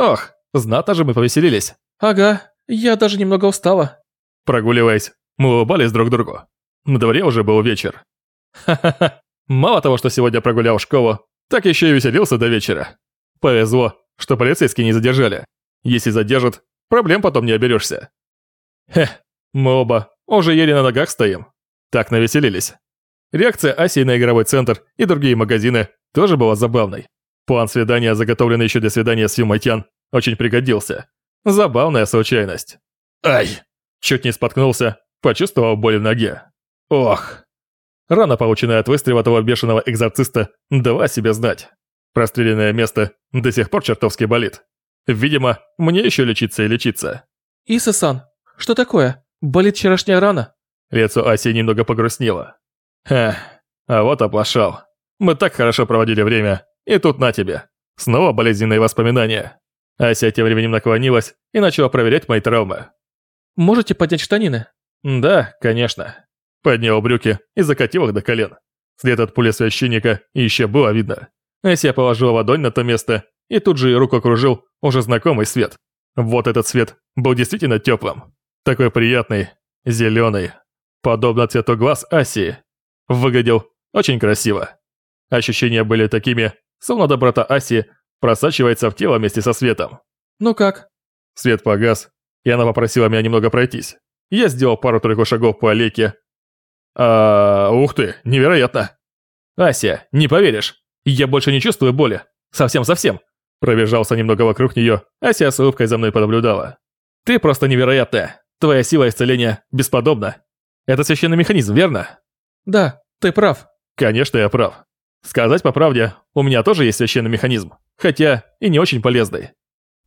Ох, знатно же мы повеселились. Ага, я даже немного устала. Прогуливаясь, мы улыбались друг другу. На дворе уже был вечер. Ха-ха-ха. Мало того, что сегодня прогулял школу, так еще и веселился до вечера. Повезло, что полицейские не задержали. Если задержат, проблем потом не оберешься. Хе, мы оба уже еле на ногах стоим. Так навеселились. Реакция Асии на игровой центр и другие магазины тоже была забавной. План свидания, заготовленный еще для свидания с Юмайтян, очень пригодился. Забавная случайность. Ай! Чуть не споткнулся, почувствовал боль в ноге. Ох. Рана, полученная от выстрела того бешеного экзорциста, дала себе знать. Простреленное место до сих пор чертовски болит. Видимо, мне еще лечиться и лечиться. Иса-сан, что такое? Болит вчерашняя рана? Лицо Аси немного погрустнело. Эх, а вот оплошал. Мы так хорошо проводили время, и тут на тебе. Снова болезненные воспоминания. Ася тем временем наклонилась и начала проверять мои травмы. Можете поднять штанины? Да, конечно. Поднял брюки и закатил их до колен. След от пули священника еще было видно. Ася положила ладонь на то место, и тут же ее руку окружил уже знакомый свет. Вот этот свет был действительно теплым. Такой приятный, зеленый, подобно цвету глаз Асии. Выглядел очень красиво. Ощущения были такими, словно доброта Аси просачивается в тело вместе со светом. Ну как? Свет погас, и она попросила меня немного пройтись. Я сделал пару-тройку шагов по аллейке. А, ух ты, невероятно. Ася, не поверишь, я больше не чувствую боли. Совсем-совсем. Пробежался немного вокруг нее, Ася с улыбкой за мной понаблюдала. Ты просто невероятная. Твоя сила исцеления бесподобна. Это священный механизм, верно? Да, ты прав. Конечно, я прав. Сказать по правде, у меня тоже есть священный механизм, хотя и не очень полезный.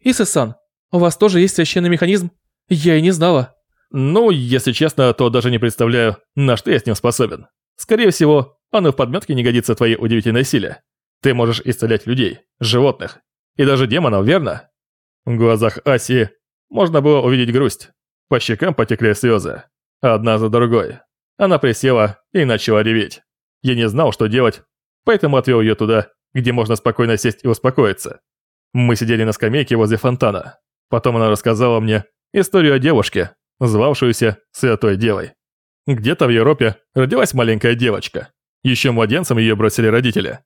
Иса-сан, у вас тоже есть священный механизм? Я и не знала. Ну, если честно, то даже не представляю, на что я с ним способен. Скорее всего, оно в подметке не годится твоей удивительной силе. Ты можешь исцелять людей, животных и даже демонов, верно? В глазах Аси можно было увидеть грусть. По щекам потекли слезы. Одна за другой. Она присела и начала реветь. Я не знал, что делать, поэтому отвел ее туда, где можно спокойно сесть и успокоиться. Мы сидели на скамейке возле фонтана. Потом она рассказала мне историю о девушке, звавшуюся Святой Девой. Где-то в Европе родилась маленькая девочка. Еще младенцем ее бросили родители.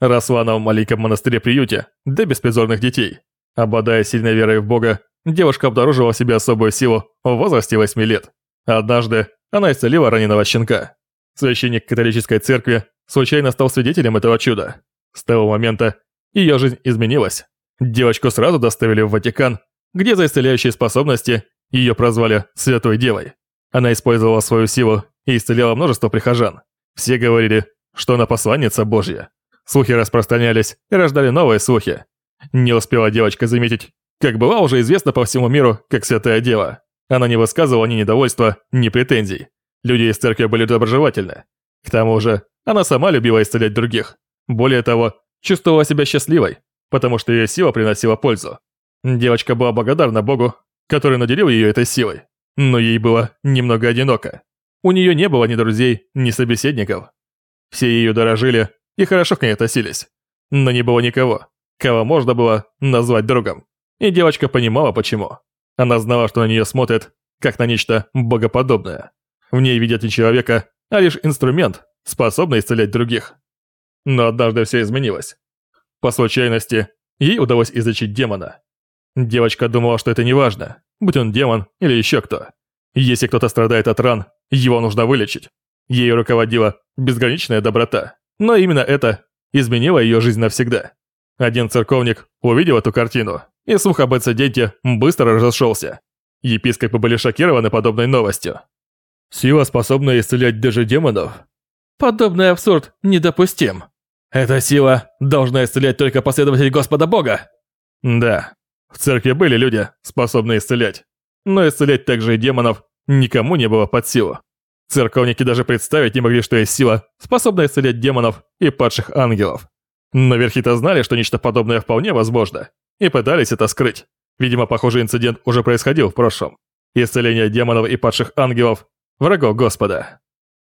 Росла она в маленьком монастыре-приюте для беспризорных детей. Обладая сильной верой в Бога, девушка обнаружила в себе особую силу в возрасте 8 лет. Однажды она исцелила раненого щенка. Священник католической церкви случайно стал свидетелем этого чуда. С того момента ее жизнь изменилась. Девочку сразу доставили в Ватикан, где за исцеляющие способности ее прозвали Святой Девой. Она использовала свою силу и исцеляла множество прихожан. Все говорили, что она посланница Божья. Слухи распространялись и рождали новые слухи. Не успела девочка заметить, как была уже известна по всему миру как Святая Дева. Она не высказывала ни недовольства, ни претензий. Люди из церкви были доброжелательны. К тому же, она сама любила исцелять других. Более того, чувствовала себя счастливой, потому что ее сила приносила пользу. Девочка была благодарна Богу, который наделил ее этой силой, но ей было немного одиноко. У нее не было ни друзей, ни собеседников. Все ее дорожили и хорошо к ней относились, но не было никого, кого можно было назвать другом. И девочка понимала почему. Она знала, что на нее смотрят, как на нечто богоподобное. В ней видят не человека, а лишь инструмент, способный исцелять других. Но однажды все изменилось. По случайности, ей удалось излечить демона. Девочка думала, что это не важно, будь он демон или еще кто. Если кто-то страдает от ран, его нужно вылечить. Ею руководила безграничная доброта. Но именно это изменило ее жизнь навсегда. Один церковник увидел эту картину, и слух об инциденте быстро разошелся. Епископы были шокированы подобной новостью. Сила, способная исцелять даже демонов? Подобный абсурд недопустим. Эта сила должна исцелять только последователей Господа Бога. Да, в церкви были люди, способные исцелять. Но исцелять также и демонов никому не было под силу. Церковники даже представить не могли, что есть сила, способная исцелять демонов и падших ангелов. Но верхи-то знали, что нечто подобное вполне возможно, и пытались это скрыть. Видимо, похожий инцидент уже происходил в прошлом. Исцеление демонов и падших ангелов – врагов Господа.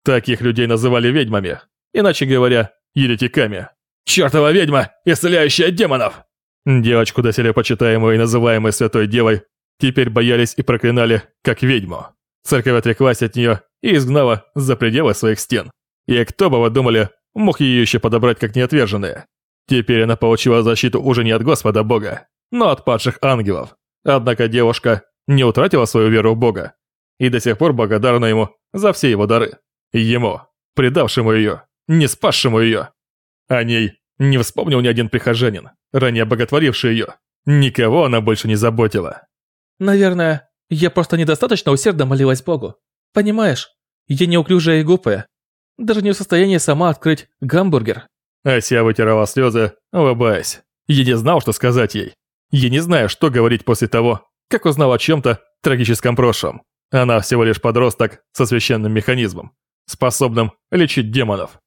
Таких людей называли ведьмами, иначе говоря, еретиками. «Чёртова ведьма, исцеляющая демонов!» Девочку, доселе почитаемую и называемую Святой Девой, теперь боялись и проклинали, как ведьму. Церковь отреклась от нее и изгнала за пределы своих стен. И кто бы вы думали, мог ее еще подобрать как неотверженные. Теперь она получила защиту уже не от Господа Бога, но от падших ангелов. Однако девушка не утратила свою веру в Бога и до сих пор благодарна ему за все его дары. Ему, предавшему ее, не спасшему ее. О ней не вспомнил ни один прихожанин, ранее боготворивший ее. Никого она больше не заботила. Наверное, я просто недостаточно усердно молилась Богу. Понимаешь, я неуклюжая и глупая. Даже не в состоянии сама открыть гамбургер. Ася вытирала слезы, улыбаясь. Я не знал, что сказать ей. Я не знаю, что говорить после того, как узнал о чем-то трагическом прошлом. Она всего лишь подросток со священным механизмом, способным лечить демонов.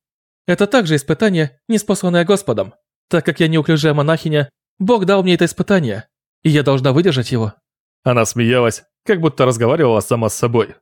Это также испытание, неспосланное Господом. Так как я неуклюжая монахиня, Бог дал мне это испытание, и я должна выдержать его. Она смеялась, как будто разговаривала сама с собой.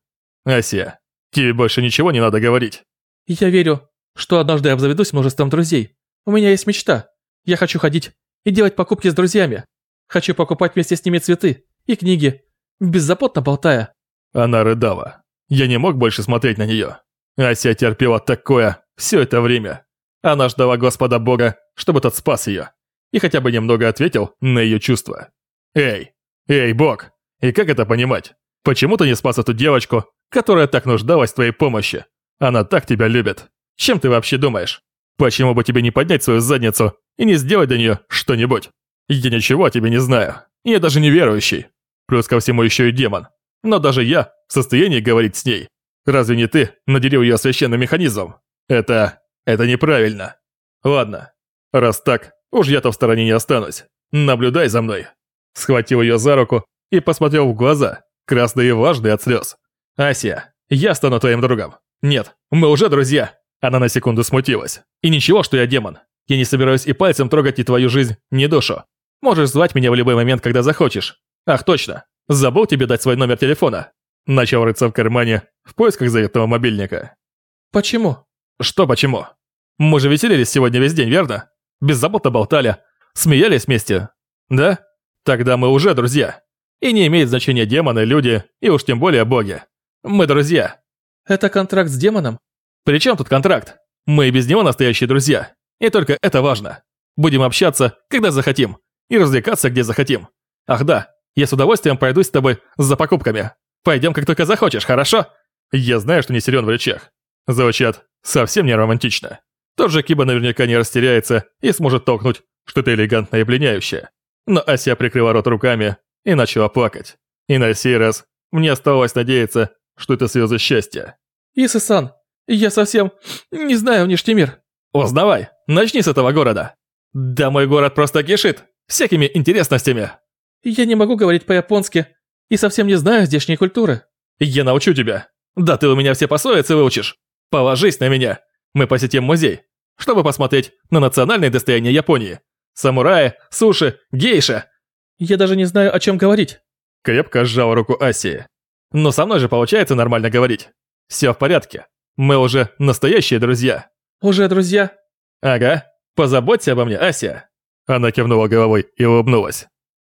«Ася, тебе больше ничего не надо говорить». «Я верю, что однажды я обзаведусь множеством друзей. У меня есть мечта. Я хочу ходить и делать покупки с друзьями. Хочу покупать вместе с ними цветы и книги, беззаботно болтая». Она рыдала. Я не мог больше смотреть на нее. Ася терпела такое все это время. Она ждала Господа Бога, чтобы тот спас ее. И хотя бы немного ответил на ее чувства. «Эй, эй, Бог, и как это понимать? Почему ты не спас эту девочку, которая так нуждалась в твоей помощи? Она так тебя любит. Чем ты вообще думаешь? Почему бы тебе не поднять свою задницу и не сделать для нее что-нибудь? Я ничего о тебе не знаю. Я даже не верующий. Плюс ко всему еще и демон. Но даже я в состоянии говорить с ней. Разве не ты наделил ее священным механизмом? Это... это неправильно. Ладно. Раз так, уж я-то в стороне не останусь. Наблюдай за мной. Схватил ее за руку и посмотрел в глаза, красные и влажные от слез. «Ася, я стану твоим другом. Нет, мы уже друзья». Она на секунду смутилась. «И ничего, что я демон. Я не собираюсь и пальцем трогать ни твою жизнь, ни душу. Можешь звать меня в любой момент, когда захочешь. Ах, точно. Забыл тебе дать свой номер телефона». Начал рыться в кармане в поисках заветного мобильника. «Почему?» «Что почему? Мы же веселились сегодня весь день, верно? Беззаботно болтали, смеялись вместе. Да? Тогда мы уже друзья. И не имеет значения демоны, люди, и уж тем более боги. Мы друзья. Это контракт с демоном? При чем тут контракт? Мы и без него настоящие друзья. И только это важно. Будем общаться, когда захотим. И развлекаться, где захотим. Ах да, я с удовольствием пройдусь с тобой за покупками. Пойдем, как только захочешь, хорошо? Я знаю, что не силен в речах. Звучат совсем не романтично. Тот же Киба наверняка не растеряется и сможет толкнуть что-то элегантное и пленяющее. Но Ася прикрыла рот руками и начала плакать. И на сей раз мне оставалось надеяться, что это слезы счастья. Исы-сан, я совсем не знаю внешний мир. Узнавай, начни с этого города. Да мой город просто кишит всякими интересностями. Я не могу говорить по-японски и совсем не знаю здешней культуры. Я научу тебя. Да ты у меня все пословицы выучишь. Положись на меня. Мы посетим музей, чтобы посмотреть на национальное достояние Японии. Самураи, суши, гейша. Я даже не знаю, о чем говорить. Крепко сжал руку Асии. Но со мной же получается нормально говорить. Все в порядке. Мы уже настоящие друзья. Уже друзья? Ага. Позаботься обо мне, Ася. Она кивнула головой и улыбнулась.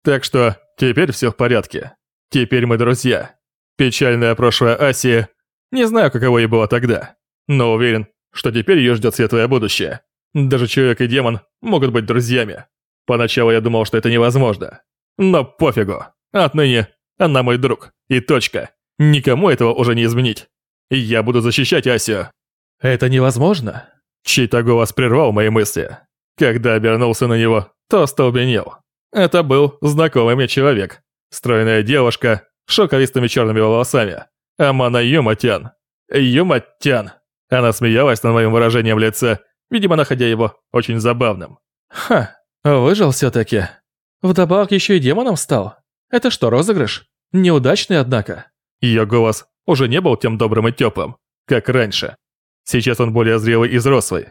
Так что теперь все в порядке. Теперь мы друзья. Печальное прошлое Асии. Не знаю, каково ей было тогда. Но уверен, что теперь ее ждет светлое будущее. Даже человек и демон могут быть друзьями. Поначалу я думал, что это невозможно. Но пофигу. Отныне она мой друг. И точка. Никому этого уже не изменить. Я буду защищать Асю. Это невозможно. Чей-то голос прервал мои мысли. Когда обернулся на него, то остолбенел. Это был знакомый мне человек. Стройная девушка с шелковистыми черными волосами. Амана Юматян. Юматян. Она смеялась над моим выражением лица, видимо, находя его очень забавным. Ха, выжил все-таки. Вдобавок еще и демоном стал. Это что, розыгрыш? Неудачный, однако. Ее голос уже не был тем добрым и теплым, как раньше. Сейчас он более зрелый и взрослый.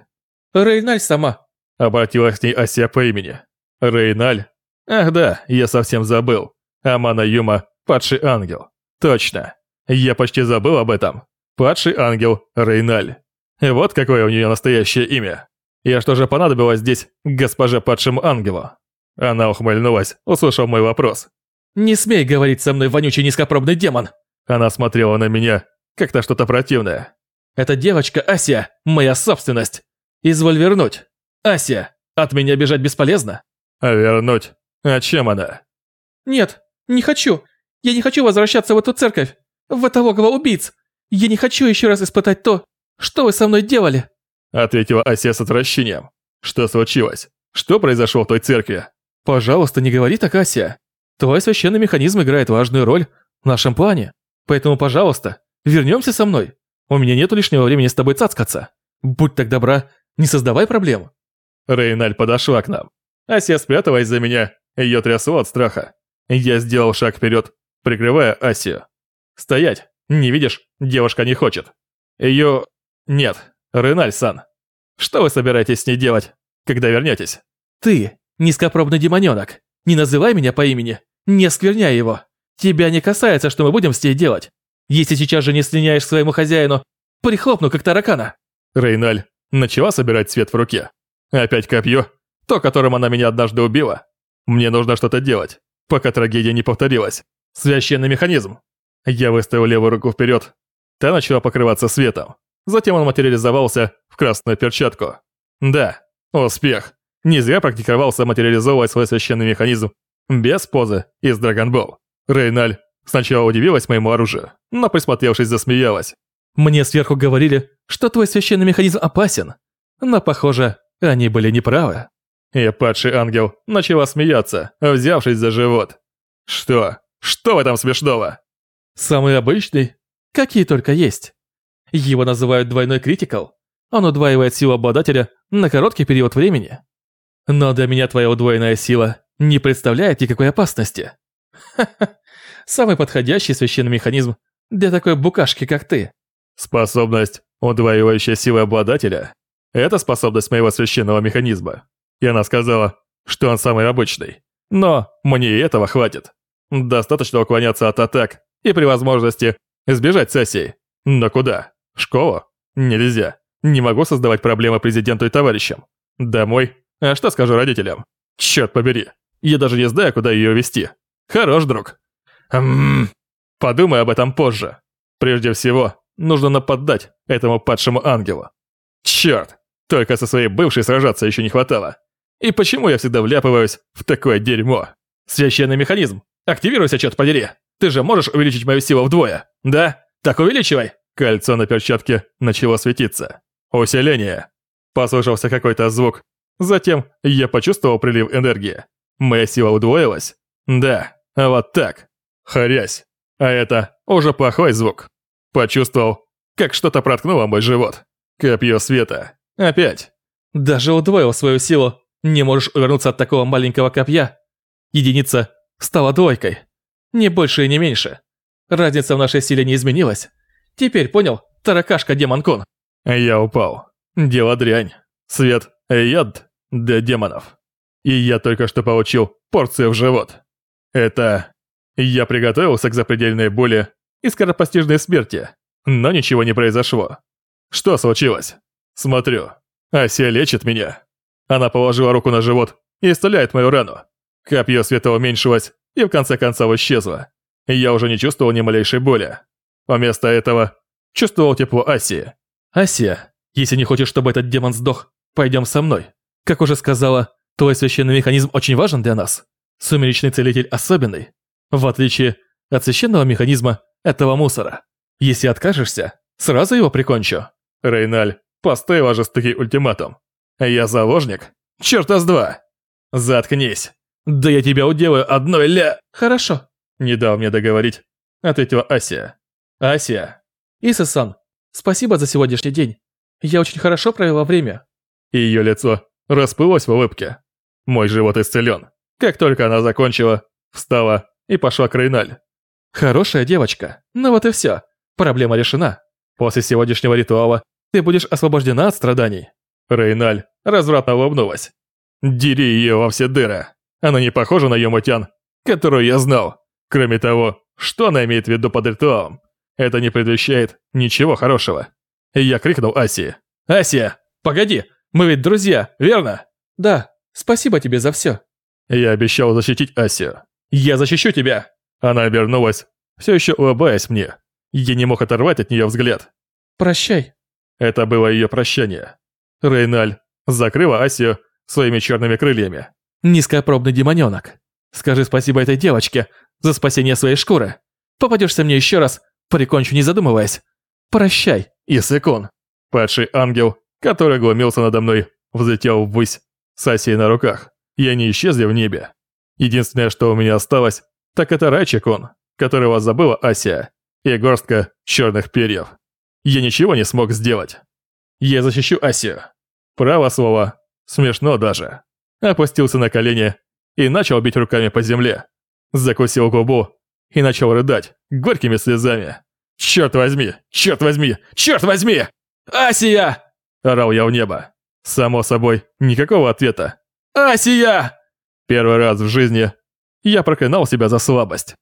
Рейналь сама. Обратилась к ней Ася по имени. Рейналь? Ах да, я совсем забыл. Амана Юма – падший ангел. Точно. Я почти забыл об этом. Падший ангел Рейналь. Вот какое у нее настоящее имя. Я что же понадобилось здесь госпоже падшему ангелу? Она ухмыльнулась, услышав мой вопрос. «Не смей говорить со мной, вонючий низкопробный демон!» Она смотрела на меня, как-то что-то противное. «Эта девочка Ася – моя собственность. Изволь вернуть. Ася, от меня бежать бесполезно». «А вернуть? А чем она?» «Нет, не хочу. Я не хочу возвращаться в эту церковь, в это логово убийц. Я не хочу еще раз испытать то, что вы со мной делали?» Ответила Ася с отвращением. «Что случилось? Что произошло в той церкви?» «Пожалуйста, не говори так, Ася. Твой священный механизм играет важную роль в нашем плане. Поэтому, пожалуйста, вернемся со мной. У меня нет лишнего времени с тобой цацкаться. Будь так добра, не создавай проблем». Рейналь подошла к нам. Ася спряталась за меня, ее трясло от страха. Я сделал шаг вперед, прикрывая Асию. «Стоять! Не видишь? Девушка не хочет. Ее... Нет, Реналь-сан. Что вы собираетесь с ней делать, когда вернетесь?» «Ты, низкопробный демоненок, не называй меня по имени, не оскверняй его. Тебя не касается, что мы будем с ней делать. Если сейчас же не слиняешь своему хозяину, прихлопну, как таракана». Рейналь начала собирать цвет в руке. Опять копье, то, которым она меня однажды убила. Мне нужно что-то делать, пока трагедия не повторилась. Священный механизм. Я выставил левую руку вперед. Та начала покрываться светом. Затем он материализовался в красную перчатку. Да, успех. Не зря практиковался материализовывать свой священный механизм без позы из Dragon Ball. Рейналь сначала удивилась моему оружию, но присмотревшись засмеялась. «Мне сверху говорили, что твой священный механизм опасен, но, похоже, они были неправы». И падший ангел начала смеяться, взявшись за живот. «Что? Что в этом смешного?» «Самый обычный, какие только есть. Его называют двойной критикал. Он удваивает силу обладателя на короткий период времени. Но для меня твоя удвоенная сила не представляет никакой опасности. Ха-ха, самый подходящий священный механизм для такой букашки, как ты. Способность, удваивающая силы обладателя, это способность моего священного механизма. И она сказала, что он самый обычный. Но мне и этого хватит. Достаточно уклоняться от атак и при возможности избежать сессий. Но куда? В школу? Нельзя. Не могу создавать проблемы президенту и товарищам. Домой? А что скажу родителям? Черт побери. Я даже не знаю, куда ее вести. Хорош, друг. Ммм. Подумай об этом позже. Прежде всего, нужно нападать этому падшему ангелу. Черт. Только со своей бывшей сражаться еще не хватало. И почему я всегда вляпываюсь в такое дерьмо? Священный механизм. Активируйся, черт подери. Ты же можешь увеличить мою силу вдвое, да? Так увеличивай. Кольцо на перчатке начало светиться. Усиление. Послышался какой-то звук. Затем я почувствовал прилив энергии. Моя сила удвоилась. Да, вот так. Харясь. А это уже плохой звук. Почувствовал, как что-то проткнуло мой живот. Копье света. Опять. Даже удвоил свою силу. Не можешь увернуться от такого маленького копья. Единица стала двойкой. Не больше и не меньше. Разница в нашей силе не изменилась. Теперь понял, таракашка демон кон. Я упал. Дело дрянь. Свет – яд для демонов. И я только что получил порцию в живот. Это... Я приготовился к запредельной боли и скоропостижной смерти, но ничего не произошло. Что случилось? Смотрю. Ася лечит меня. Она положила руку на живот и исцеляет мою рану. Копье света уменьшилось и в конце концов исчезло. Я уже не чувствовал ни малейшей боли. Вместо этого чувствовал тепло Асии. «Асия, если не хочешь, чтобы этот демон сдох, пойдем со мной. Как уже сказала, твой священный механизм очень важен для нас. Сумеречный целитель особенный, в отличие от священного механизма этого мусора. Если откажешься, сразу его прикончу». Рейналь поставила жестокий ультиматум. «Я заложник? Чёрта с два!» «Заткнись! Да я тебя уделаю одной ля...» «Хорошо», — не дал мне договорить, ответила Асия. «Асия!» «Иса-сан, спасибо за сегодняшний день. Я очень хорошо провела время». И ее лицо расплылось в улыбке. Мой живот исцелен. Как только она закончила, встала и пошла к Рейналь. «Хорошая девочка. Ну вот и все. Проблема решена. После сегодняшнего ритуала ты будешь освобождена от страданий». Рейналь развратно улыбнулась. «Дери ее во все дыры. Она не похожа на Йомутян, которую я знал. Кроме того, что она имеет в виду под ритуалом? Это не предвещает ничего хорошего. Я крикнул Асии. «Асия, погоди, мы ведь друзья, верно?» «Да, спасибо тебе за все». Я обещал защитить Асию. Я защищу тебя! Она обернулась, все еще улыбаясь мне. Я не мог оторвать от нее взгляд. Прощай. Это было ее прощание. Рейналь закрыла Асию своими черными крыльями. Низкопробный демоненок. Скажи спасибо этой девочке за спасение своей шкуры. Попадешься мне еще раз, прикончу не задумываясь. Прощай, Исыкун. Падший ангел, который глумился надо мной, взлетел ввысь с Асией на руках. И они исчезли в небе. Единственное, что у меня осталось, так это Райчикун, которого забыла Асия, и горстка черных перьев. Я ничего не смог сделать. Я защищу Асию. Право слово. Смешно даже. Опустился на колени и начал бить руками по земле. Закусил губу и начал рыдать горькими слезами. «Черт возьми! Черт возьми! Черт возьми! Асия!» Орал я в небо. Само собой, никакого ответа. «Асия!» Первый раз в жизни я проклинал себя за слабость.